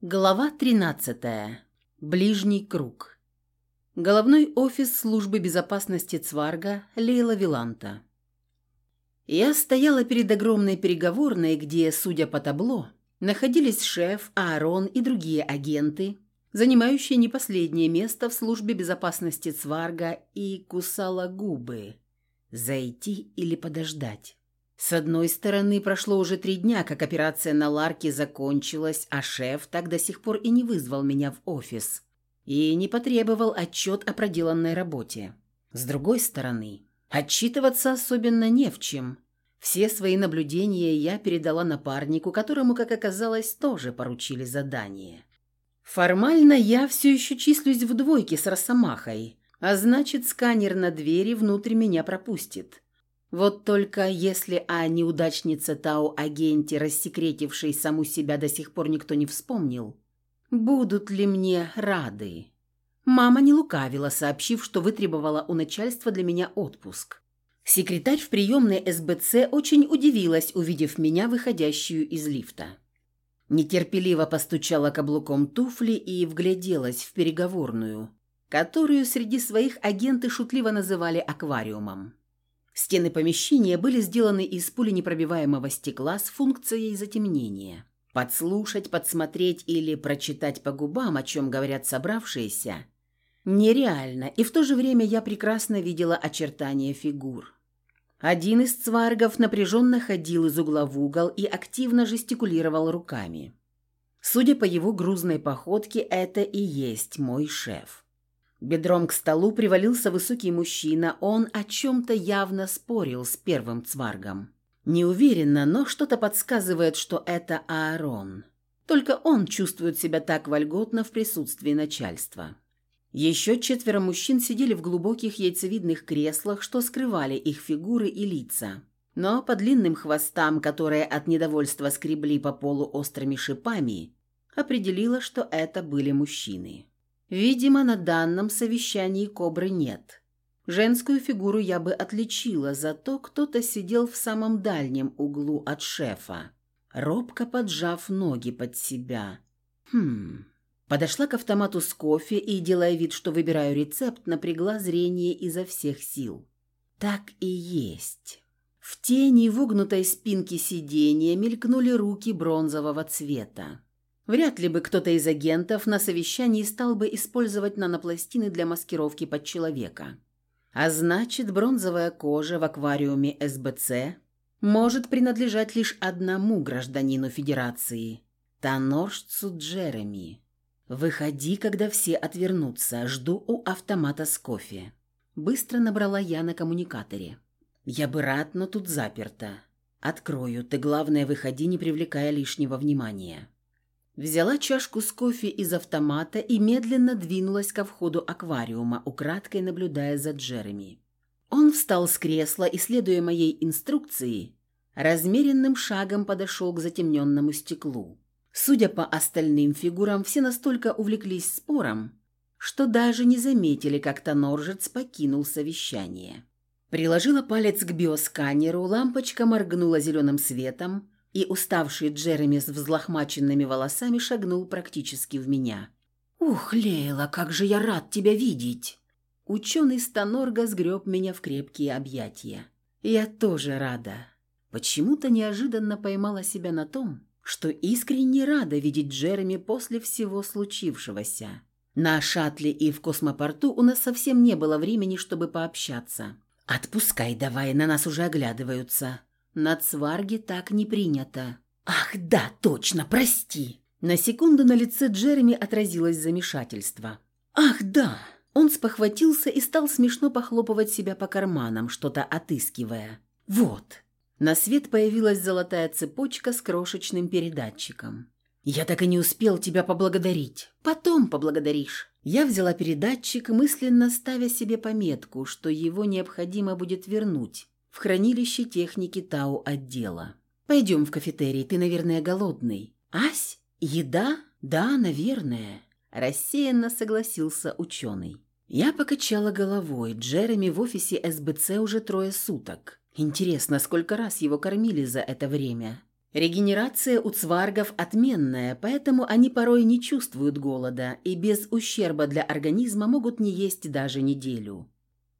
Глава 13. Ближний круг. Головной офис службы безопасности Цварга Лейла Виланта. Я стояла перед огромной переговорной, где, судя по табло, находились шеф, Аарон и другие агенты, занимающие не последнее место в службе безопасности Цварга, и кусала губы. Зайти или подождать? С одной стороны, прошло уже три дня, как операция на Ларке закончилась, а шеф так до сих пор и не вызвал меня в офис и не потребовал отчет о проделанной работе. С другой стороны, отчитываться особенно не в чем. Все свои наблюдения я передала напарнику, которому, как оказалось, тоже поручили задание. Формально я все еще числюсь в двойке с Росомахой, а значит, сканер на двери внутрь меня пропустит. Вот только если о неудачнице Тау-агенте, рассекретившей саму себя, до сих пор никто не вспомнил, будут ли мне рады? Мама не лукавила, сообщив, что вытребовала у начальства для меня отпуск. Секретарь в приемной СБЦ очень удивилась, увидев меня, выходящую из лифта. Нетерпеливо постучала каблуком туфли и вгляделась в переговорную, которую среди своих агенты шутливо называли аквариумом. Стены помещения были сделаны из пуленепробиваемого стекла с функцией затемнения. Подслушать, подсмотреть или прочитать по губам, о чем говорят собравшиеся, нереально, и в то же время я прекрасно видела очертания фигур. Один из цваргов напряженно ходил из угла в угол и активно жестикулировал руками. Судя по его грузной походке, это и есть мой шеф. Бедром к столу привалился высокий мужчина, он о чем-то явно спорил с первым цваргом. Не уверенно, но что-то подсказывает, что это Аарон. Только он чувствует себя так вольготно в присутствии начальства. Еще четверо мужчин сидели в глубоких яйцевидных креслах, что скрывали их фигуры и лица. Но по длинным хвостам, которые от недовольства скребли по полу острыми шипами, определила, что это были мужчины. Видимо, на данном совещании кобры нет. Женскую фигуру я бы отличила, зато кто-то сидел в самом дальнем углу от шефа, робко поджав ноги под себя. Хм... Подошла к автомату с кофе и, делая вид, что выбираю рецепт, напрягла зрение изо всех сил. Так и есть. В тени вогнутой спинки сиденья мелькнули руки бронзового цвета. Вряд ли бы кто-то из агентов на совещании стал бы использовать нанопластины для маскировки под человека. А значит, бронзовая кожа в аквариуме СБЦ может принадлежать лишь одному гражданину Федерации – тоноржцу Джереми. «Выходи, когда все отвернутся. Жду у автомата с кофе». Быстро набрала я на коммуникаторе. «Я бы рад, но тут заперто. Открою. Ты, главное, выходи, не привлекая лишнего внимания». Взяла чашку с кофе из автомата и медленно двинулась ко входу аквариума, украдкой наблюдая за Джереми. Он встал с кресла и, следуя моей инструкции, размеренным шагом подошел к затемненному стеклу. Судя по остальным фигурам, все настолько увлеклись спором, что даже не заметили, как Тоноржец покинул совещание. Приложила палец к биосканеру, лампочка моргнула зеленым светом, и уставший Джереми с взлохмаченными волосами шагнул практически в меня. «Ух, Лейла, как же я рад тебя видеть!» Ученый Станорга сгреб меня в крепкие объятия. Я тоже рада. Почему-то неожиданно поймала себя на том, что искренне рада видеть Джереми после всего случившегося. На шаттле и в космопорту у нас совсем не было времени, чтобы пообщаться. «Отпускай давай, на нас уже оглядываются», на Цварге так не принято. «Ах, да, точно, прости!» На секунду на лице Джереми отразилось замешательство. «Ах, да!» Он спохватился и стал смешно похлопывать себя по карманам, что-то отыскивая. «Вот!» На свет появилась золотая цепочка с крошечным передатчиком. «Я так и не успел тебя поблагодарить. Потом поблагодаришь». Я взяла передатчик, мысленно ставя себе пометку, что его необходимо будет вернуть в хранилище техники Тау-отдела. «Пойдем в кафетерий, ты, наверное, голодный». «Ась? Еда? Да, наверное», – рассеянно согласился ученый. Я покачала головой. Джереми в офисе СБЦ уже трое суток. Интересно, сколько раз его кормили за это время? Регенерация у цваргов отменная, поэтому они порой не чувствуют голода и без ущерба для организма могут не есть даже неделю.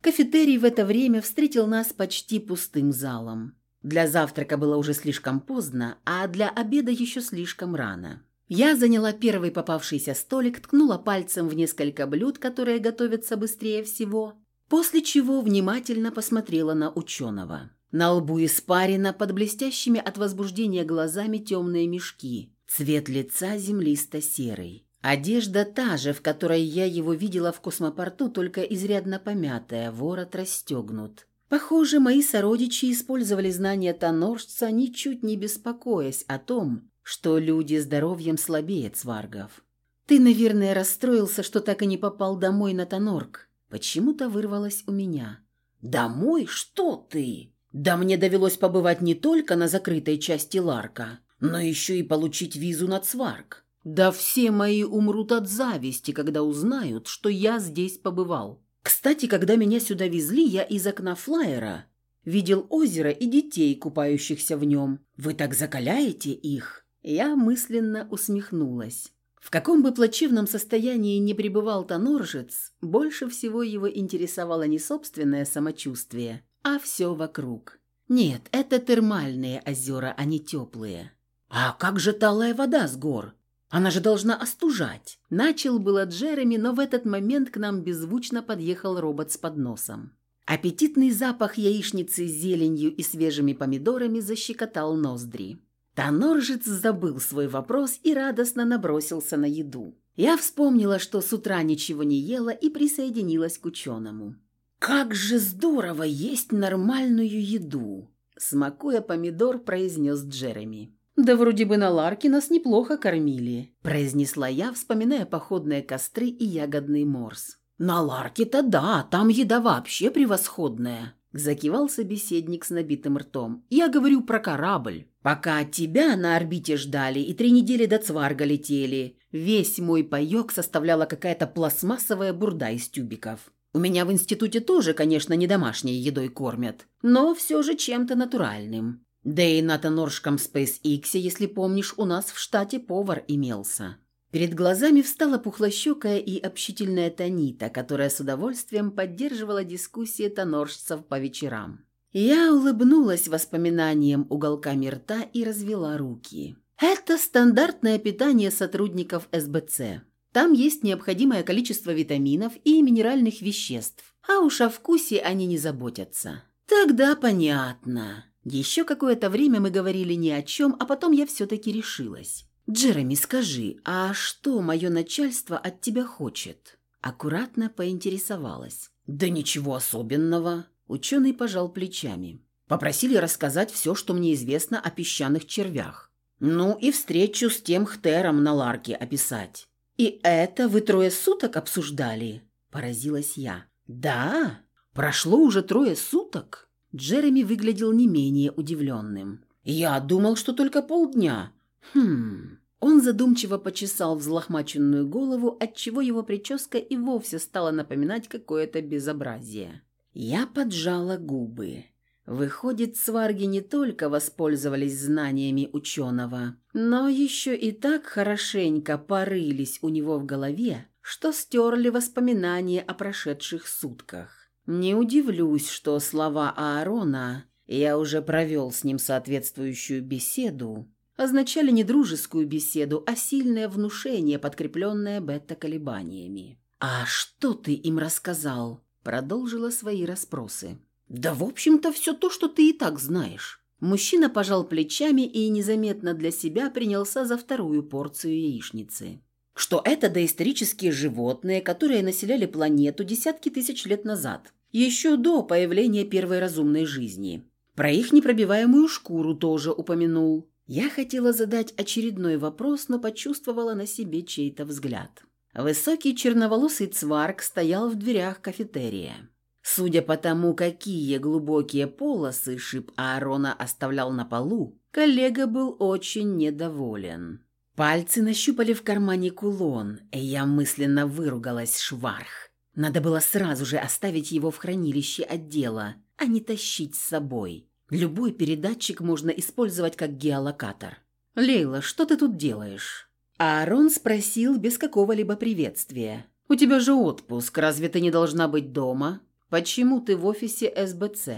Кафетерий в это время встретил нас почти пустым залом. Для завтрака было уже слишком поздно, а для обеда еще слишком рано. Я заняла первый попавшийся столик, ткнула пальцем в несколько блюд, которые готовятся быстрее всего, после чего внимательно посмотрела на ученого. На лбу испарина под блестящими от возбуждения глазами темные мешки. Цвет лица землисто-серый. Одежда та же, в которой я его видела в космопорту, только изрядно помятая, ворот расстегнут. Похоже, мои сородичи использовали знания тоноржца, ничуть не беспокоясь о том, что люди здоровьем слабее цваргов. «Ты, наверное, расстроился, что так и не попал домой на Тонорг». Почему-то вырвалось у меня. «Домой? Что ты?» Да мне довелось побывать не только на закрытой части Ларка, но еще и получить визу на Цварк. Да все мои умрут от зависти, когда узнают, что я здесь побывал. Кстати, когда меня сюда везли, я из окна флайера видел озеро и детей, купающихся в нем. Вы так закаляете их?» Я мысленно усмехнулась. В каком бы плачевном состоянии не пребывал Тоноржец, больше всего его интересовало не собственное самочувствие, а все вокруг. Нет, это термальные озера, а не теплые. А как же талая вода с гор? Она же должна остужать. Начал было Джереми, но в этот момент к нам беззвучно подъехал робот с подносом. Аппетитный запах яичницы с зеленью и свежими помидорами защекотал ноздри. Тоноржец забыл свой вопрос и радостно набросился на еду. Я вспомнила, что с утра ничего не ела и присоединилась к ученому. «Как же здорово есть нормальную еду!» Смакуя помидор, произнес Джереми. «Да вроде бы на Ларке нас неплохо кормили», произнесла я, вспоминая походные костры и ягодный морс. «На Ларке-то да, там еда вообще превосходная», закивал собеседник с набитым ртом. «Я говорю про корабль. Пока тебя на орбите ждали и три недели до Цварга летели, весь мой паёк составляла какая-то пластмассовая бурда из тюбиков. У меня в институте тоже, конечно, не домашней едой кормят, но все же чем-то натуральным. Да и на Тоноршком SpaceX, если помнишь, у нас в штате повар имелся. Перед глазами встала пухлощекая и общительная Танита, которая с удовольствием поддерживала дискуссии тоноржцев по вечерам. Я улыбнулась воспоминанием уголками рта и развела руки. Это стандартное питание сотрудников СБЦ. Там есть необходимое количество витаминов и минеральных веществ, а уж о вкусе они не заботятся. Тогда понятно. Еще какое-то время мы говорили ни о чем, а потом я все-таки решилась. «Джереми, скажи, а что мое начальство от тебя хочет?» Аккуратно поинтересовалась. «Да ничего особенного». Ученый пожал плечами. Попросили рассказать все, что мне известно о песчаных червях. Ну и встречу с тем хтером на Ларке описать. «И это вы трое суток обсуждали?» – поразилась я. «Да? Прошло уже трое суток?» Джереми выглядел не менее удивленным. «Я думал, что только полдня». «Хм...» Он задумчиво почесал взлохмаченную голову, отчего его прическа и вовсе стала напоминать какое-то безобразие. Я поджала губы. Выходит, сварги не только воспользовались знаниями ученого, но еще и так хорошенько порылись у него в голове, что стерли воспоминания о прошедших сутках. Не удивлюсь, что слова Аарона «я уже провел с ним соответствующую беседу» означали не дружескую беседу, а сильное внушение, подкрепленное бета-колебаниями. «А что ты им рассказал?» Продолжила свои расспросы. «Да, в общем-то, все то, что ты и так знаешь». Мужчина пожал плечами и незаметно для себя принялся за вторую порцию яичницы. Что это доисторические животные, которые населяли планету десятки тысяч лет назад, еще до появления первой разумной жизни. Про их непробиваемую шкуру тоже упомянул. Я хотела задать очередной вопрос, но почувствовала на себе чей-то взгляд. Высокий черноволосый цварк стоял в дверях кафетерия. Судя по тому, какие глубокие полосы шип Аарона оставлял на полу, коллега был очень недоволен. Пальцы нащупали в кармане кулон, и я мысленно выругалась шварх. Надо было сразу же оставить его в хранилище отдела, а не тащить с собой. Любой передатчик можно использовать как геолокатор. «Лейла, что ты тут делаешь?» Аарон спросил без какого-либо приветствия. «У тебя же отпуск, разве ты не должна быть дома? Почему ты в офисе СБЦ?»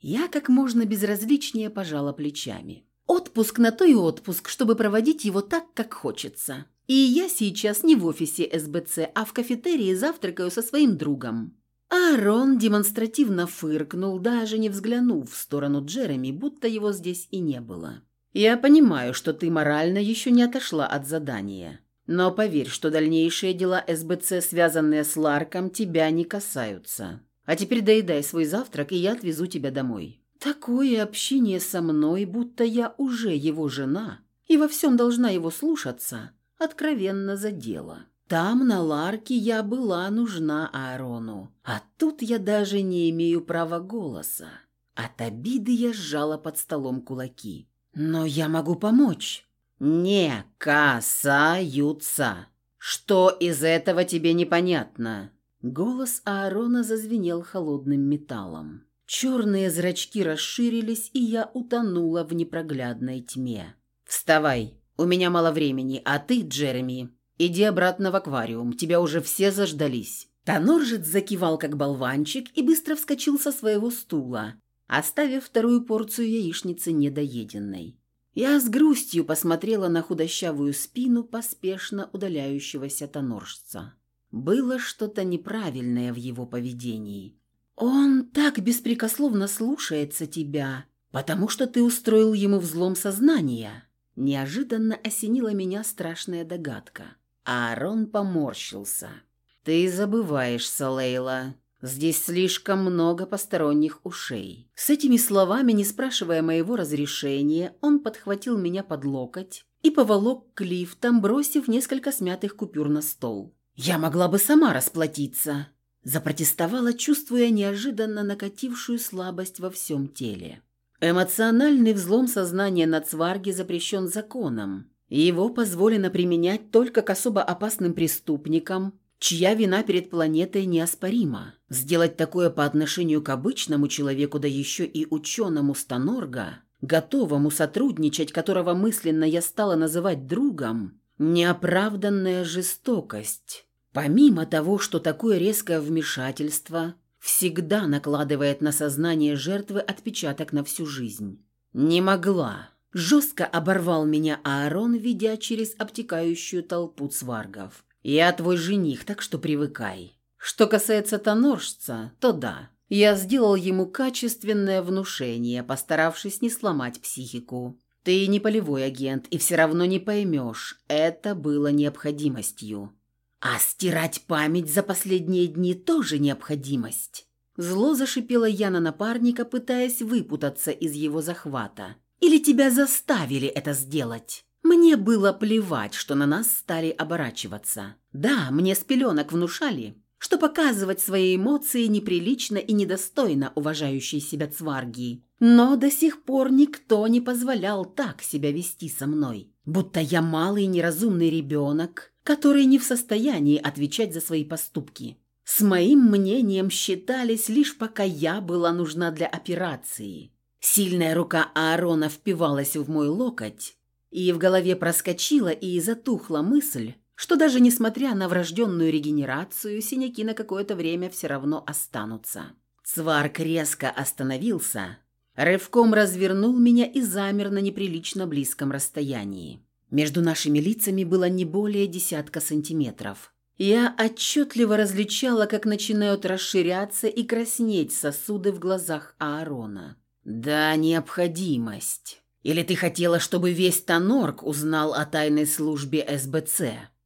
Я как можно безразличнее пожала плечами. Отпуск на то и отпуск, чтобы проводить его так, как хочется. И я сейчас не в офисе СБЦ, а в кафетерии завтракаю со своим другом. Аарон демонстративно фыркнул, даже не взглянув в сторону Джереми, будто его здесь и не было. «Я понимаю, что ты морально еще не отошла от задания. Но поверь, что дальнейшие дела СБЦ, связанные с Ларком, тебя не касаются. А теперь доедай свой завтрак, и я отвезу тебя домой». Такое общение со мной, будто я уже его жена и во всем должна его слушаться, откровенно задело. Там, на Ларке, я была нужна Аарону, а тут я даже не имею права голоса. От обиды я сжала под столом кулаки. «Но я могу помочь». «Не касаются. Что из этого тебе непонятно?» Голос Аарона зазвенел холодным металлом. Черные зрачки расширились, и я утонула в непроглядной тьме. «Вставай, у меня мало времени, а ты, Джереми, иди обратно в аквариум, тебя уже все заждались». Тоноржец закивал, как болванчик, и быстро вскочил со своего стула, оставив вторую порцию яичницы недоеденной. Я с грустью посмотрела на худощавую спину поспешно удаляющегося тоноржца. Было что-то неправильное в его поведении. «Он так беспрекословно слушается тебя, потому что ты устроил ему взлом сознания». Неожиданно осенила меня страшная догадка. Аарон поморщился. «Ты забываешься, Лейла. Здесь слишком много посторонних ушей». С этими словами, не спрашивая моего разрешения, он подхватил меня под локоть и поволок к лифтам, бросив несколько смятых купюр на стол. «Я могла бы сама расплатиться», Запротестовала, чувствуя неожиданно накатившую слабость во всем теле. Эмоциональный взлом сознания на Цварге запрещен законом. Его позволено применять только к особо опасным преступникам, чья вина перед планетой неоспорима. Сделать такое по отношению к обычному человеку, да еще и ученому Станорга, готовому сотрудничать, которого мысленно я стала называть другом, неоправданная жестокость. Помимо того, что такое резкое вмешательство всегда накладывает на сознание жертвы отпечаток на всю жизнь. Не могла. Жестко оборвал меня Аарон, ведя через обтекающую толпу цваргов. «Я твой жених, так что привыкай. Что касается тоноржца, то да. Я сделал ему качественное внушение, постаравшись не сломать психику. Ты не полевой агент и все равно не поймешь, это было необходимостью. А стирать память за последние дни тоже необходимость. Зло зашипела я на напарника, пытаясь выпутаться из его захвата. Или тебя заставили это сделать? Мне было плевать, что на нас стали оборачиваться. Да, мне с пеленок внушали, что показывать свои эмоции неприлично и недостойно уважающей себя цварги. Но до сих пор никто не позволял так себя вести со мной. Будто я малый неразумный ребенок, которые не в состоянии отвечать за свои поступки. С моим мнением считались лишь пока я была нужна для операции. Сильная рука Аарона впивалась в мой локоть, и в голове проскочила и затухла мысль, что даже несмотря на врожденную регенерацию, синяки на какое-то время все равно останутся. Цварк резко остановился, рывком развернул меня и замер на неприлично близком расстоянии. Между нашими лицами было не более десятка сантиметров. Я отчетливо различала, как начинают расширяться и краснеть сосуды в глазах Аарона. «Да, необходимость. Или ты хотела, чтобы весь Тонорг узнал о тайной службе СБЦ?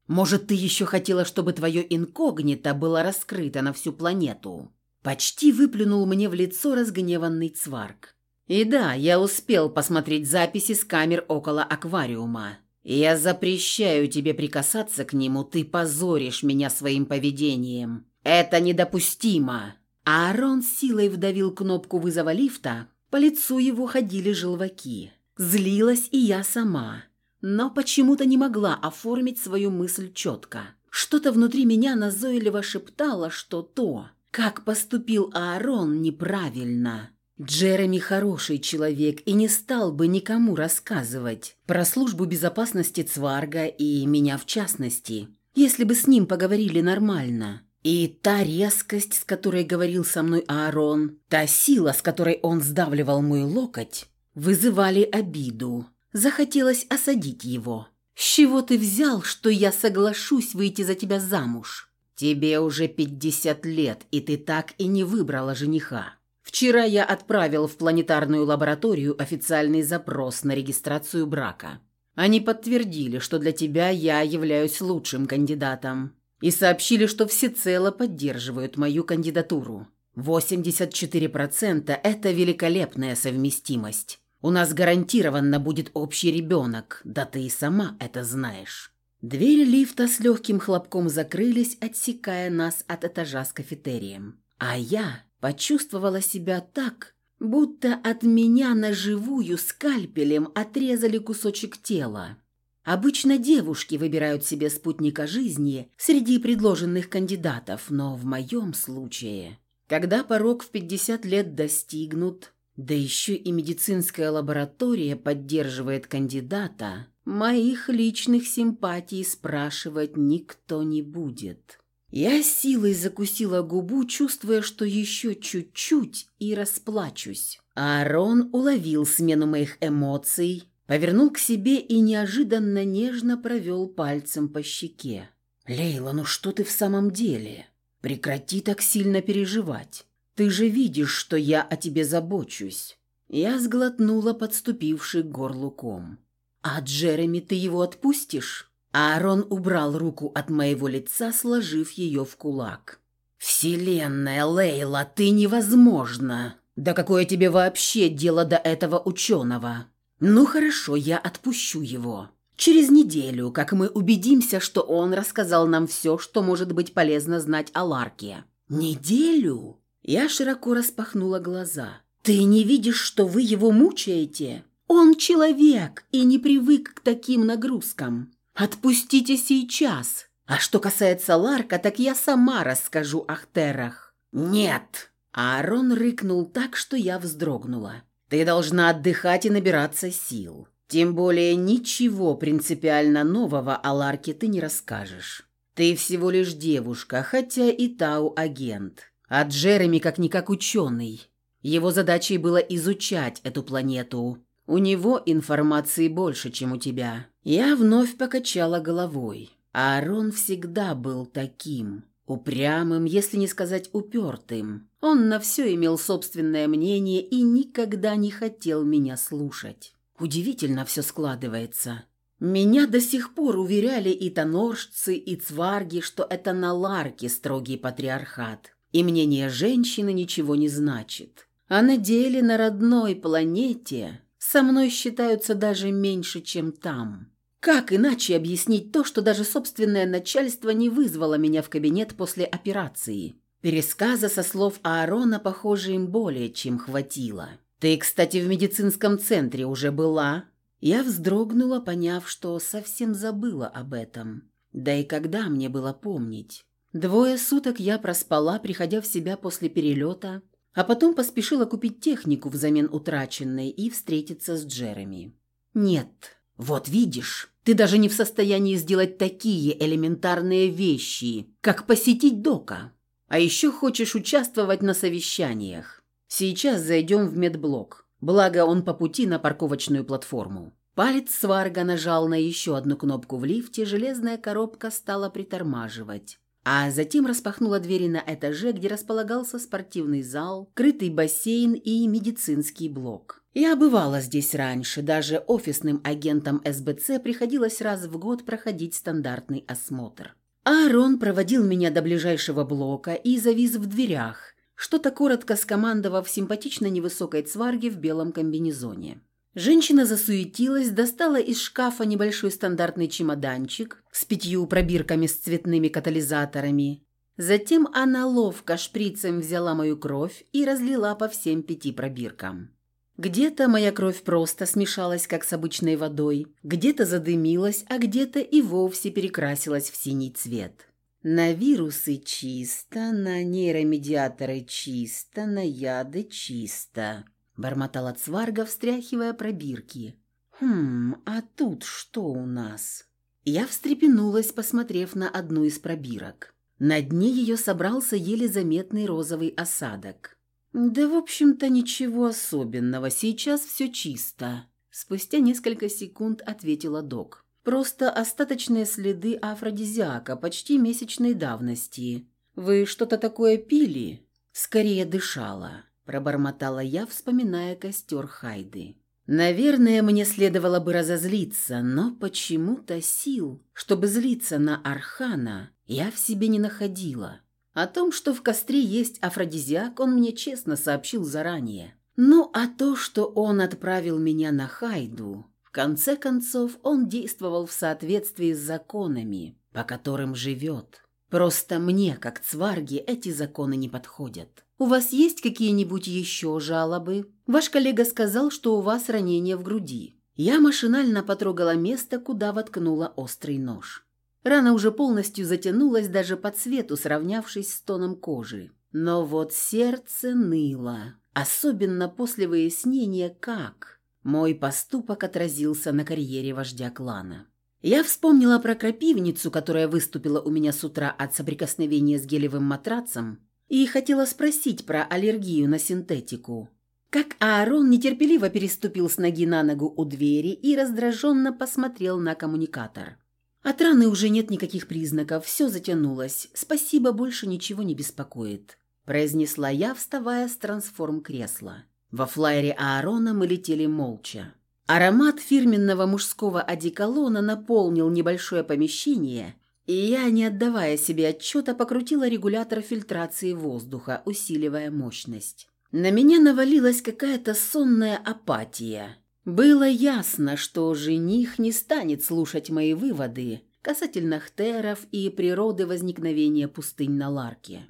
Может, ты еще хотела, чтобы твое инкогнито было раскрыто на всю планету?» Почти выплюнул мне в лицо разгневанный цварк. И да, я успел посмотреть записи с камер около аквариума. «Я запрещаю тебе прикасаться к нему, ты позоришь меня своим поведением. Это недопустимо!» Аарон силой вдавил кнопку вызова лифта, по лицу его ходили желваки. Злилась и я сама, но почему-то не могла оформить свою мысль четко. Что-то внутри меня назойливо шептало, что то, как поступил Аарон, неправильно. Джереми хороший человек и не стал бы никому рассказывать про службу безопасности Цварга и меня в частности, если бы с ним поговорили нормально. И та резкость, с которой говорил со мной Аарон, та сила, с которой он сдавливал мой локоть, вызывали обиду. Захотелось осадить его. «С чего ты взял, что я соглашусь выйти за тебя замуж? Тебе уже пятьдесят лет, и ты так и не выбрала жениха. Вчера я отправил в планетарную лабораторию официальный запрос на регистрацию брака. Они подтвердили, что для тебя я являюсь лучшим кандидатом, и сообщили, что всецело поддерживают мою кандидатуру. 84% – это великолепная совместимость. У нас гарантированно будет общий ребенок, да ты и сама это знаешь». Двери лифта с легким хлопком закрылись, отсекая нас от этажа с кафетерием. А я почувствовала себя так, будто от меня на живую скальпелем отрезали кусочек тела. Обычно девушки выбирают себе спутника жизни среди предложенных кандидатов, но в моем случае, когда порог в 50 лет достигнут, да еще и медицинская лаборатория поддерживает кандидата. Моих личных симпатий спрашивать никто не будет. Я силой закусила губу, чувствуя, что еще чуть-чуть и расплачусь. Аарон уловил смену моих эмоций, повернул к себе и неожиданно нежно провел пальцем по щеке. «Лейла, ну что ты в самом деле? Прекрати так сильно переживать. Ты же видишь, что я о тебе забочусь». Я сглотнула подступивший к горлу ком. «А Джереми ты его отпустишь?» Аарон убрал руку от моего лица, сложив ее в кулак. «Вселенная, Лейла, ты невозможна! Да какое тебе вообще дело до этого ученого? Ну хорошо, я отпущу его. Через неделю, как мы убедимся, что он рассказал нам все, что может быть полезно знать о Ларке. Неделю?» Я широко распахнула глаза. «Ты не видишь, что вы его мучаете? Он человек и не привык к таким нагрузкам. Отпустите сейчас. А что касается Ларка, так я сама расскажу о Хтерах». «Нет!» Аарон рыкнул так, что я вздрогнула. «Ты должна отдыхать и набираться сил. Тем более ничего принципиально нового о Ларке ты не расскажешь. Ты всего лишь девушка, хотя и Тау агент. А Джереми как-никак ученый. Его задачей было изучать эту планету. У него информации больше, чем у тебя. Я вновь покачала головой. Аарон всегда был таким. Упрямым, если не сказать упертым. Он на все имел собственное мнение и никогда не хотел меня слушать. Удивительно все складывается. Меня до сих пор уверяли и тоноржцы, и цварги, что это на Ларке строгий патриархат и мнение женщины ничего не значит. А на деле на родной планете со мной считаются даже меньше, чем там. Как иначе объяснить то, что даже собственное начальство не вызвало меня в кабинет после операции? Пересказа со слов Аарона, похоже, им более чем хватило. «Ты, кстати, в медицинском центре уже была?» Я вздрогнула, поняв, что совсем забыла об этом. Да и когда мне было помнить? Двое суток я проспала, приходя в себя после перелета, а потом поспешила купить технику взамен утраченной и встретиться с Джереми. «Нет, вот видишь, ты даже не в состоянии сделать такие элементарные вещи, как посетить Дока. А еще хочешь участвовать на совещаниях. Сейчас зайдем в медблок, благо он по пути на парковочную платформу». Палец Сварга нажал на еще одну кнопку в лифте, железная коробка стала притормаживать а затем распахнула двери на этаже, где располагался спортивный зал, крытый бассейн и медицинский блок. Я бывала здесь раньше, даже офисным агентам СБЦ приходилось раз в год проходить стандартный осмотр. Аарон проводил меня до ближайшего блока и завис в дверях, что-то коротко скомандовав симпатично невысокой цварге в белом комбинезоне. Женщина засуетилась, достала из шкафа небольшой стандартный чемоданчик с пятью пробирками с цветными катализаторами. Затем она ловко шприцем взяла мою кровь и разлила по всем пяти пробиркам. Где-то моя кровь просто смешалась, как с обычной водой, где-то задымилась, а где-то и вовсе перекрасилась в синий цвет. На вирусы чисто, на нейромедиаторы чисто, на яды чисто», — бормотала Цварга, встряхивая пробирки. «Хм, а тут что у нас?» Я встрепенулась, посмотрев на одну из пробирок. На дне ее собрался еле заметный розовый осадок. «Да, в общем-то, ничего особенного, сейчас все чисто», — спустя несколько секунд ответила док. «Просто остаточные следы афродизиака почти месячной давности. Вы что-то такое пили?» «Скорее дышала», — пробормотала я, вспоминая костер Хайды. Наверное, мне следовало бы разозлиться, но почему-то сил, чтобы злиться на Архана, я в себе не находила. О том, что в костре есть афродизиак, он мне честно сообщил заранее. Ну, а то, что он отправил меня на Хайду, в конце концов, он действовал в соответствии с законами, по которым живет. Просто мне, как цварге, эти законы не подходят. У вас есть какие-нибудь еще жалобы? Ваш коллега сказал, что у вас ранение в груди. Я машинально потрогала место, куда воткнула острый нож. Рана уже полностью затянулась даже по цвету, сравнявшись с тоном кожи. Но вот сердце ныло, особенно после выяснения, как мой поступок отразился на карьере вождя клана. Я вспомнила про крапивницу, которая выступила у меня с утра от соприкосновения с гелевым матрацем, и хотела спросить про аллергию на синтетику. Как Аарон нетерпеливо переступил с ноги на ногу у двери и раздраженно посмотрел на коммуникатор. От раны уже нет никаких признаков, все затянулось. Спасибо, больше ничего не беспокоит. Произнесла я, вставая с трансформ-кресла. Во флайере Аарона мы летели молча. Аромат фирменного мужского одеколона наполнил небольшое помещение, и я, не отдавая себе отчета, покрутила регулятор фильтрации воздуха, усиливая мощность. На меня навалилась какая-то сонная апатия. Было ясно, что жених не станет слушать мои выводы касательно хтеров и природы возникновения пустынь на Ларке.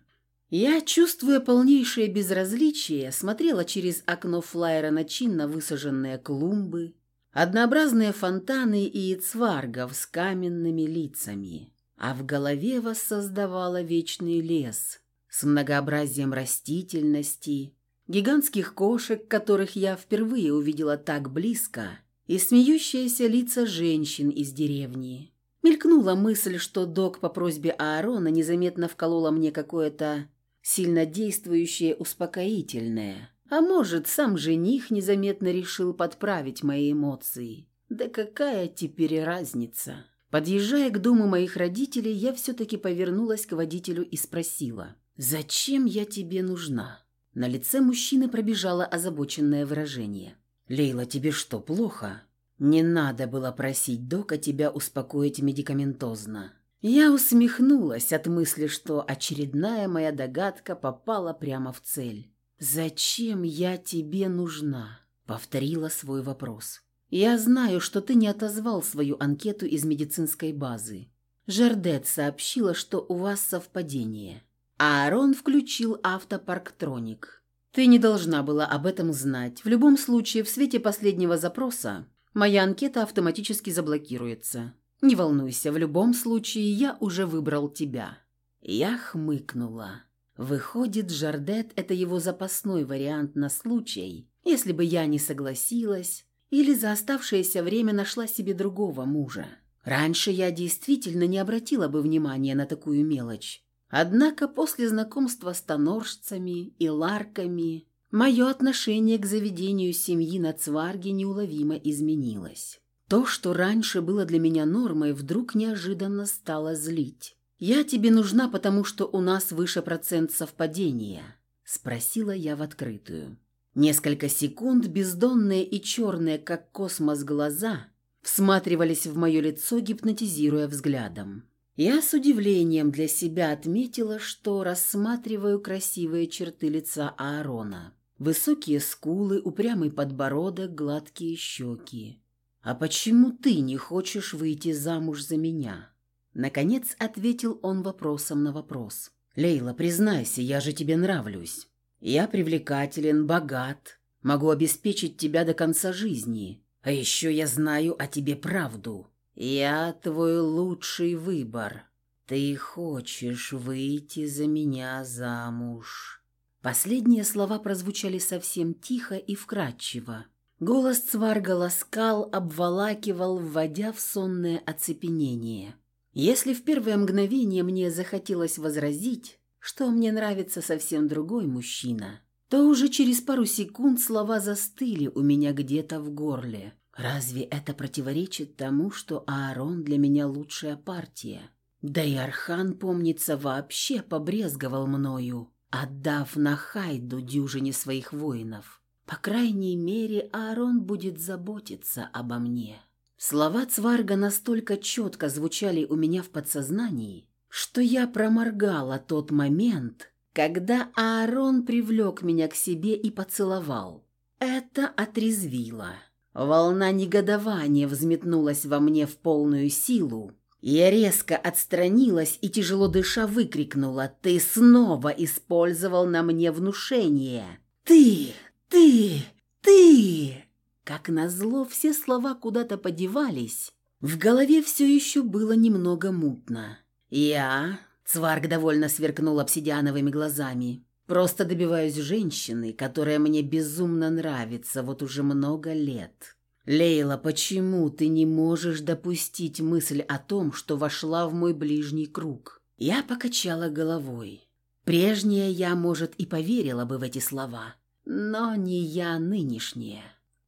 Я, чувствуя полнейшее безразличие, смотрела через окно флайера на чинно высаженные клумбы, однообразные фонтаны и цваргов с каменными лицами а в голове воссоздавала вечный лес с многообразием растительности, гигантских кошек, которых я впервые увидела так близко, и смеющиеся лица женщин из деревни. Мелькнула мысль, что док по просьбе Аарона незаметно вколола мне какое-то сильно действующее успокоительное. А может, сам жених незаметно решил подправить мои эмоции. Да какая теперь разница? Подъезжая к дому моих родителей, я все-таки повернулась к водителю и спросила, «Зачем я тебе нужна?» На лице мужчины пробежало озабоченное выражение. «Лейла, тебе что, плохо?» «Не надо было просить Дока тебя успокоить медикаментозно». Я усмехнулась от мысли, что очередная моя догадка попала прямо в цель. «Зачем я тебе нужна?» — повторила свой вопрос. «Я знаю, что ты не отозвал свою анкету из медицинской базы. Жердет сообщила, что у вас совпадение. А Аарон включил автопарктроник. Ты не должна была об этом знать. В любом случае, в свете последнего запроса моя анкета автоматически заблокируется. Не волнуйся, в любом случае я уже выбрал тебя». Я хмыкнула. Выходит, Жардет – это его запасной вариант на случай, если бы я не согласилась или за оставшееся время нашла себе другого мужа. Раньше я действительно не обратила бы внимания на такую мелочь. Однако после знакомства с тоноржцами и ларками мое отношение к заведению семьи на Цварге неуловимо изменилось. То, что раньше было для меня нормой, вдруг неожиданно стало злить. «Я тебе нужна, потому что у нас выше процент совпадения», – спросила я в открытую. Несколько секунд бездонные и черные, как космос, глаза всматривались в мое лицо, гипнотизируя взглядом. Я с удивлением для себя отметила, что рассматриваю красивые черты лица Аарона. Высокие скулы, упрямый подбородок, гладкие щеки. «А почему ты не хочешь выйти замуж за меня?» Наконец ответил он вопросом на вопрос. «Лейла, признайся, я же тебе нравлюсь. Я привлекателен, богат, могу обеспечить тебя до конца жизни. А еще я знаю о тебе правду. Я твой лучший выбор». «Ты хочешь выйти за меня замуж?» Последние слова прозвучали совсем тихо и вкрадчиво. Голос Цварга ласкал, обволакивал, вводя в сонное оцепенение. Если в первое мгновение мне захотелось возразить, что мне нравится совсем другой мужчина, то уже через пару секунд слова застыли у меня где-то в горле. Разве это противоречит тому, что Аарон для меня лучшая партия? Да и Архан, помнится, вообще побрезговал мною отдав на Хайду дюжине своих воинов. По крайней мере, Аарон будет заботиться обо мне. Слова Цварга настолько четко звучали у меня в подсознании, что я проморгала тот момент, когда Аарон привлек меня к себе и поцеловал. Это отрезвило. Волна негодования взметнулась во мне в полную силу, я резко отстранилась и, тяжело дыша, выкрикнула «Ты снова использовал на мне внушение! Ты! Ты! Ты!» Как назло, все слова куда-то подевались. В голове все еще было немного мутно. «Я...» — Цварг довольно сверкнул обсидиановыми глазами. «Просто добиваюсь женщины, которая мне безумно нравится вот уже много лет. «Лейла, почему ты не можешь допустить мысль о том, что вошла в мой ближний круг?» Я покачала головой. Прежняя я, может, и поверила бы в эти слова, но не я нынешняя.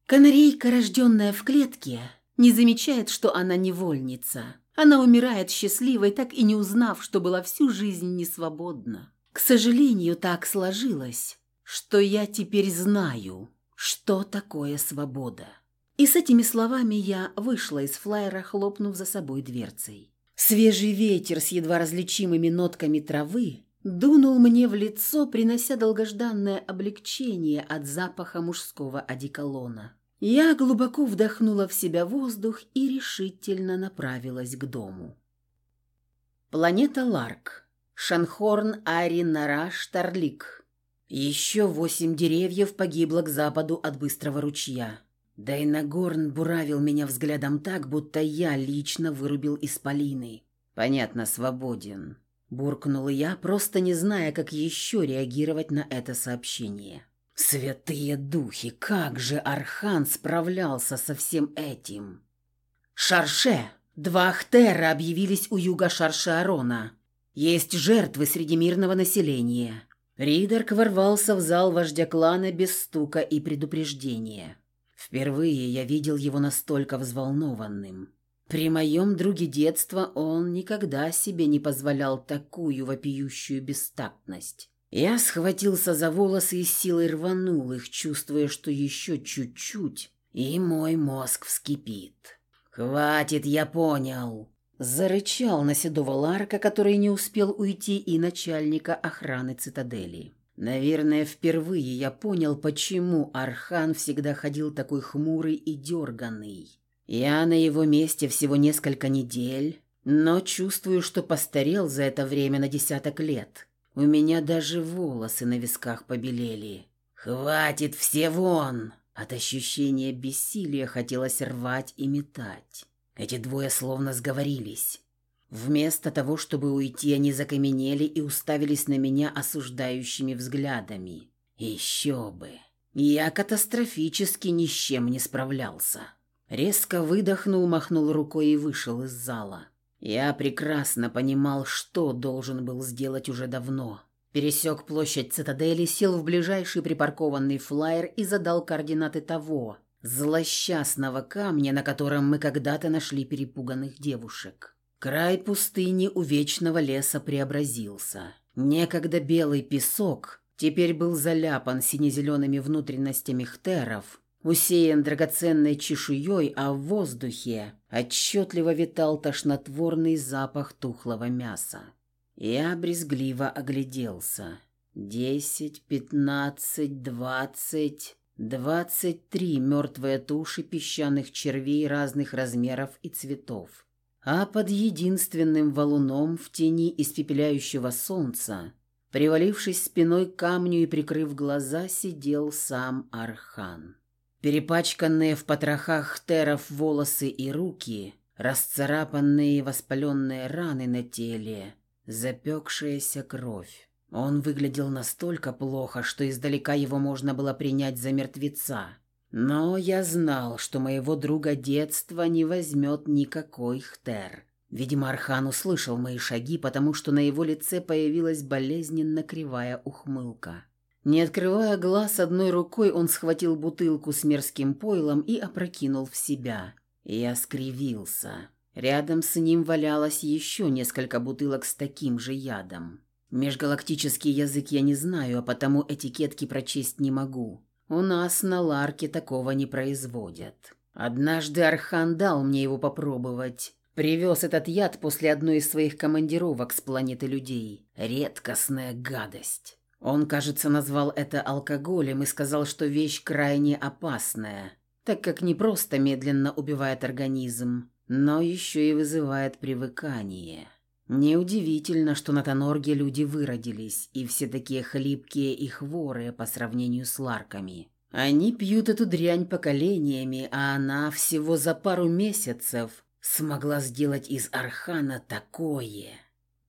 Канарейка, рожденная в клетке, не замечает, что она невольница. Она умирает счастливой, так и не узнав, что была всю жизнь несвободна. К сожалению, так сложилось, что я теперь знаю, что такое свобода. И с этими словами я вышла из флайера, хлопнув за собой дверцей. Свежий ветер с едва различимыми нотками травы дунул мне в лицо, принося долгожданное облегчение от запаха мужского одеколона. Я глубоко вдохнула в себя воздух и решительно направилась к дому. Планета Ларк. Шанхорн, Ари, Нараш, Тарлик. Еще восемь деревьев погибло к западу от быстрого ручья. Дайнагорн буравил меня взглядом так, будто я лично вырубил исполины. «Понятно, свободен», – буркнул я, просто не зная, как еще реагировать на это сообщение. «Святые духи, как же Архан справлялся со всем этим!» «Шарше! Два Ахтера объявились у юга Шарше-Арона. Есть жертвы среди мирного населения». Ридерк ворвался в зал вождя клана без стука и предупреждения. Впервые я видел его настолько взволнованным. При моем друге детства он никогда себе не позволял такую вопиющую бестактность. Я схватился за волосы и силой рванул их, чувствуя, что еще чуть-чуть, и мой мозг вскипит. «Хватит, я понял!» Зарычал на седого Ларка, который не успел уйти, и начальника охраны цитадели. Наверное, впервые я понял, почему Архан всегда ходил такой хмурый и дерганный. Я на его месте всего несколько недель, но чувствую, что постарел за это время на десяток лет. У меня даже волосы на висках побелели. «Хватит, все вон!» От ощущения бессилия хотелось рвать и метать. Эти двое словно сговорились. Вместо того, чтобы уйти, они закаменели и уставились на меня осуждающими взглядами. Еще бы. Я катастрофически ни с чем не справлялся. Резко выдохнул, махнул рукой и вышел из зала. Я прекрасно понимал, что должен был сделать уже давно. Пересек площадь цитадели, сел в ближайший припаркованный флайер и задал координаты того, злосчастного камня, на котором мы когда-то нашли перепуганных девушек. Край пустыни у вечного леса преобразился. Некогда белый песок теперь был заляпан сине-зелеными внутренностями хтеров, усеян драгоценной чешуей, а в воздухе отчетливо витал тошнотворный запах тухлого мяса. Я брезгливо огляделся. Десять, пятнадцать, двадцать... Двадцать три мертвые туши песчаных червей разных размеров и цветов а под единственным валуном в тени испепеляющего солнца, привалившись спиной к камню и прикрыв глаза, сидел сам Архан. Перепачканные в потрохах теров волосы и руки расцарапанные воспаленные раны на теле, запекшаяся кровь. Он выглядел настолько плохо, что издалека его можно было принять за мертвеца. Но я знал, что моего друга детства не возьмет никакой хтер. Видимо, Архан услышал мои шаги, потому что на его лице появилась болезненно кривая ухмылка. Не открывая глаз одной рукой, он схватил бутылку с мерзким пойлом и опрокинул в себя. Я скривился. Рядом с ним валялось еще несколько бутылок с таким же ядом. Межгалактический язык я не знаю, а потому этикетки прочесть не могу. У нас на Ларке такого не производят. Однажды Архан дал мне его попробовать. Привез этот яд после одной из своих командировок с планеты людей. Редкостная гадость. Он, кажется, назвал это алкоголем и сказал, что вещь крайне опасная, так как не просто медленно убивает организм, но еще и вызывает привыкание. Неудивительно, что на Тонорге люди выродились, и все такие хлипкие и хворые по сравнению с ларками. Они пьют эту дрянь поколениями, а она всего за пару месяцев смогла сделать из Архана такое.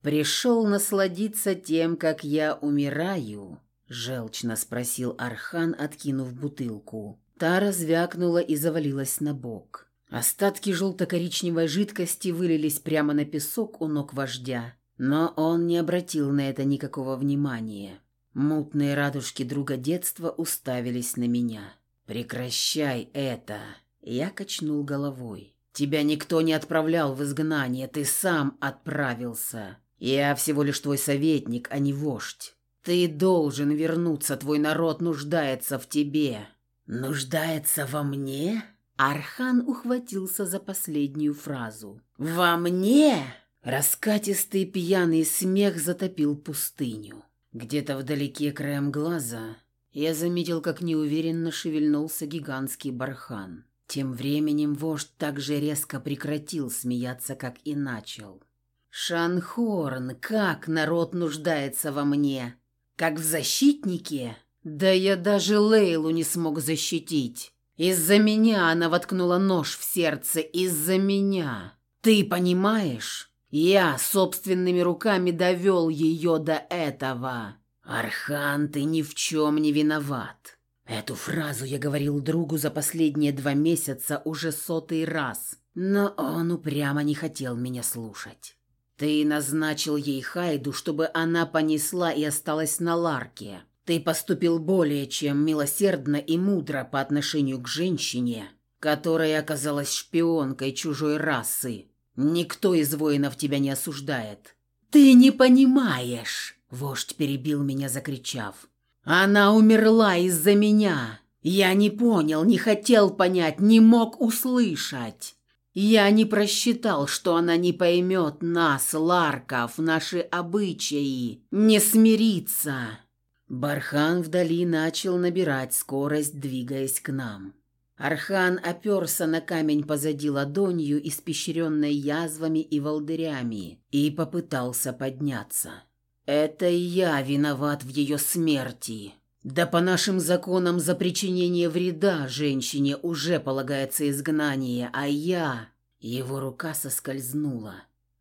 «Пришел насладиться тем, как я умираю?» – желчно спросил Архан, откинув бутылку. Та развякнула и завалилась на бок. Остатки желто-коричневой жидкости вылились прямо на песок у ног вождя, но он не обратил на это никакого внимания. Мутные радужки друга детства уставились на меня. «Прекращай это!» Я качнул головой. «Тебя никто не отправлял в изгнание, ты сам отправился. Я всего лишь твой советник, а не вождь. Ты должен вернуться, твой народ нуждается в тебе». «Нуждается во мне?» Архан ухватился за последнюю фразу. «Во мне?» Раскатистый пьяный смех затопил пустыню. Где-то вдалеке краем глаза я заметил, как неуверенно шевельнулся гигантский бархан. Тем временем вождь так же резко прекратил смеяться, как и начал. «Шанхорн, как народ нуждается во мне! Как в защитнике? Да я даже Лейлу не смог защитить. Из-за меня она воткнула нож в сердце, из-за меня. Ты понимаешь? Я собственными руками довел ее до этого. Архан, ты ни в чем не виноват». Эту фразу я говорил другу за последние два месяца уже сотый раз, но он упрямо не хотел меня слушать. Ты назначил ей Хайду, чтобы она понесла и осталась на Ларке. Ты поступил более чем милосердно и мудро по отношению к женщине, которая оказалась шпионкой чужой расы. Никто из воинов тебя не осуждает. Ты не понимаешь, вождь перебил меня, закричав. Она умерла из-за меня. Я не понял, не хотел понять, не мог услышать. Я не просчитал, что она не поймет нас, Ларков, наши обычаи, не смирится. Бархан вдали начал набирать скорость, двигаясь к нам. Архан оперся на камень позади ладонью, испещренной язвами и волдырями, и попытался подняться. «Это я виноват в ее смерти. Да по нашим законам за причинение вреда женщине уже полагается изгнание, а я... Его рука соскользнула.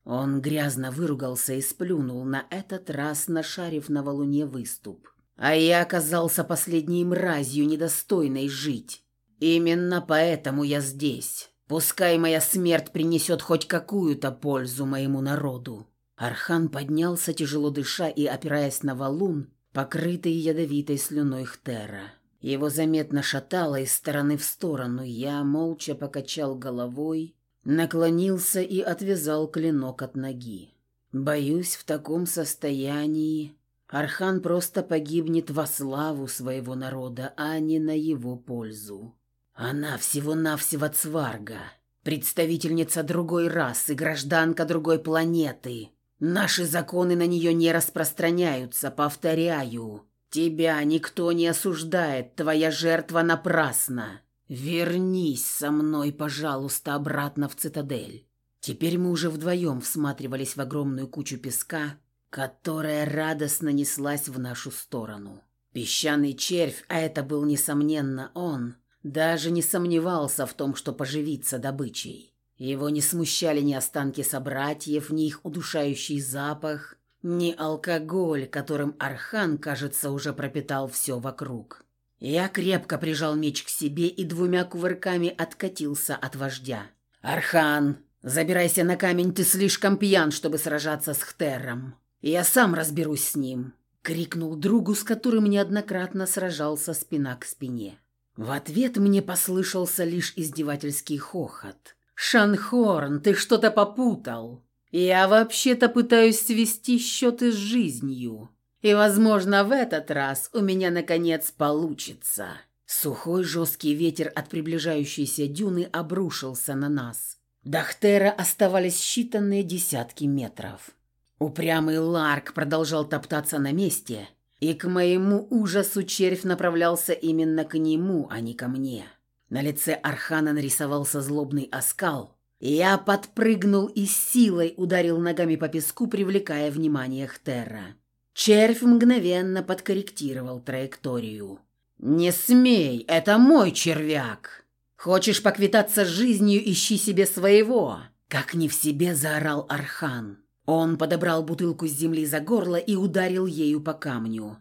Он грязно выругался и сплюнул, на этот раз нашарив на валуне выступ. А я оказался последней мразью, недостойной жить. Именно поэтому я здесь. Пускай моя смерть принесет хоть какую-то пользу моему народу. Архан поднялся, тяжело дыша и опираясь на валун, покрытый ядовитой слюной Хтера. Его заметно шатало из стороны в сторону. Я молча покачал головой, наклонился и отвязал клинок от ноги. Боюсь, в таком состоянии Архан просто погибнет во славу своего народа, а не на его пользу. Она всего-навсего цварга, представительница другой расы, гражданка другой планеты. Наши законы на нее не распространяются, повторяю. Тебя никто не осуждает, твоя жертва напрасна. Вернись со мной, пожалуйста, обратно в цитадель. Теперь мы уже вдвоем всматривались в огромную кучу песка, которая радостно неслась в нашу сторону. Песчаный червь, а это был, несомненно, он, даже не сомневался в том, что поживится добычей. Его не смущали ни останки собратьев, ни их удушающий запах, ни алкоголь, которым Архан, кажется, уже пропитал все вокруг. Я крепко прижал меч к себе и двумя кувырками откатился от вождя. «Архан, забирайся на камень, ты слишком пьян, чтобы сражаться с Хтером. Я сам разберусь с ним», — крикнул другу, с которым неоднократно сражался спина к спине. В ответ мне послышался лишь издевательский хохот. «Шанхорн, ты что-то попутал. Я вообще-то пытаюсь свести счеты с жизнью. И, возможно, в этот раз у меня, наконец, получится». Сухой жесткий ветер от приближающейся дюны обрушился на нас. До оставались считанные десятки метров. Упрямый Ларк продолжал топтаться на месте, и к моему ужасу червь направлялся именно к нему, а не ко мне. На лице Архана нарисовался злобный оскал. Я подпрыгнул и силой ударил ногами по песку, привлекая внимание Хтерра. Червь мгновенно подкорректировал траекторию. «Не смей, это мой червяк! Хочешь поквитаться жизнью, ищи себе своего!» Как не в себе заорал Архан. Он подобрал бутылку с земли за горло и ударил ею по камню.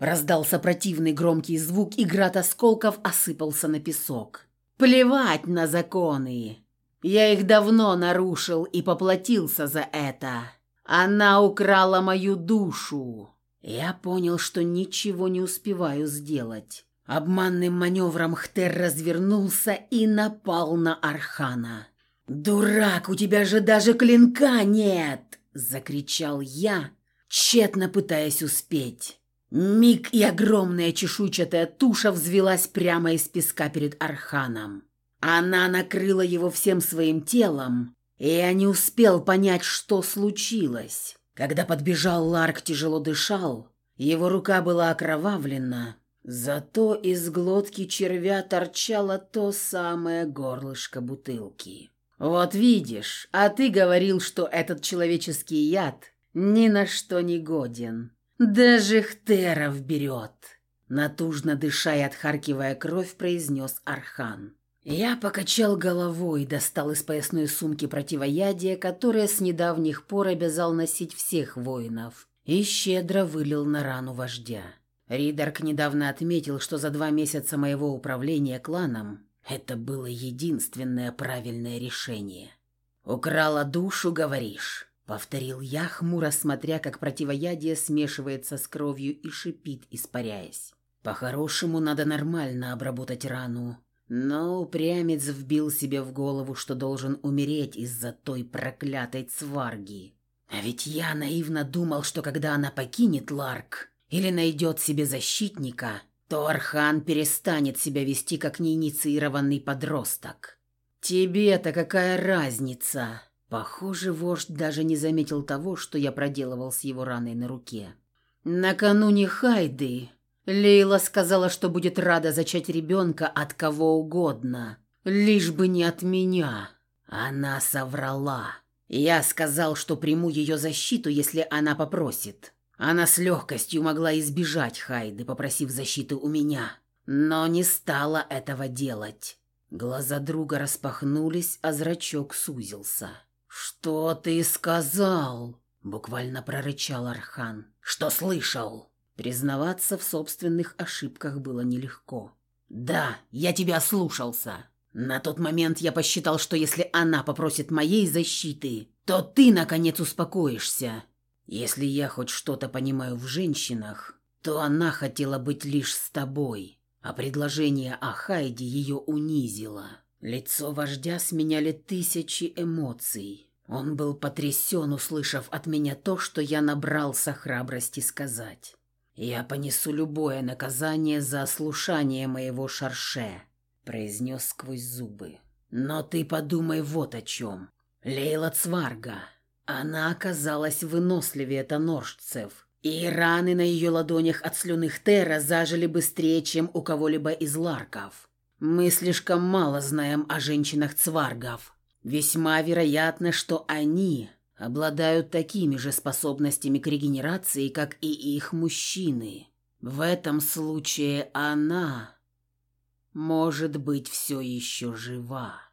Раздался противный громкий звук, и град осколков осыпался на песок. «Плевать на законы! Я их давно нарушил и поплатился за это. Она украла мою душу!» Я понял, что ничего не успеваю сделать. Обманным маневром Хтер развернулся и напал на Архана. «Дурак, у тебя же даже клинка нет!» – закричал я, тщетно пытаясь успеть. Миг и огромная чешуйчатая туша взвелась прямо из песка перед Арханом. Она накрыла его всем своим телом, и я не успел понять, что случилось. Когда подбежал Ларк, тяжело дышал, его рука была окровавлена, зато из глотки червя торчало то самое горлышко бутылки. «Вот видишь, а ты говорил, что этот человеческий яд ни на что не годен». «Даже Хтеров берет!» Натужно дыша и отхаркивая кровь, произнес Архан. Я покачал головой, достал из поясной сумки противоядие, которое с недавних пор обязал носить всех воинов, и щедро вылил на рану вождя. Ридарк недавно отметил, что за два месяца моего управления кланом это было единственное правильное решение. «Украла душу, говоришь?» Повторил я, хмуро смотря, как противоядие смешивается с кровью и шипит, испаряясь. По-хорошему, надо нормально обработать рану. Но упрямец вбил себе в голову, что должен умереть из-за той проклятой цварги. А ведь я наивно думал, что когда она покинет Ларк или найдет себе защитника, то Архан перестанет себя вести как неинициированный подросток. «Тебе-то какая разница?» Похоже, вождь даже не заметил того, что я проделывал с его раной на руке. Накануне Хайды Лейла сказала, что будет рада зачать ребенка от кого угодно, лишь бы не от меня. Она соврала. Я сказал, что приму ее защиту, если она попросит. Она с легкостью могла избежать Хайды, попросив защиты у меня, но не стала этого делать. Глаза друга распахнулись, а зрачок сузился. «Что ты сказал?» – буквально прорычал Архан. «Что слышал?» Признаваться в собственных ошибках было нелегко. «Да, я тебя слушался. На тот момент я посчитал, что если она попросит моей защиты, то ты, наконец, успокоишься. Если я хоть что-то понимаю в женщинах, то она хотела быть лишь с тобой, а предложение о Хайде ее унизило». Лицо вождя сменяли тысячи эмоций. Он был потрясен, услышав от меня то, что я набрался храбрости сказать. «Я понесу любое наказание за ослушание моего шарше», — произнес сквозь зубы. «Но ты подумай вот о чем. Лейла Цварга. Она оказалась выносливее тоноржцев, и раны на ее ладонях от слюных Тера зажили быстрее, чем у кого-либо из ларков. Мы слишком мало знаем о женщинах-цваргов. Весьма вероятно, что они обладают такими же способностями к регенерации, как и их мужчины. В этом случае она может быть все еще жива.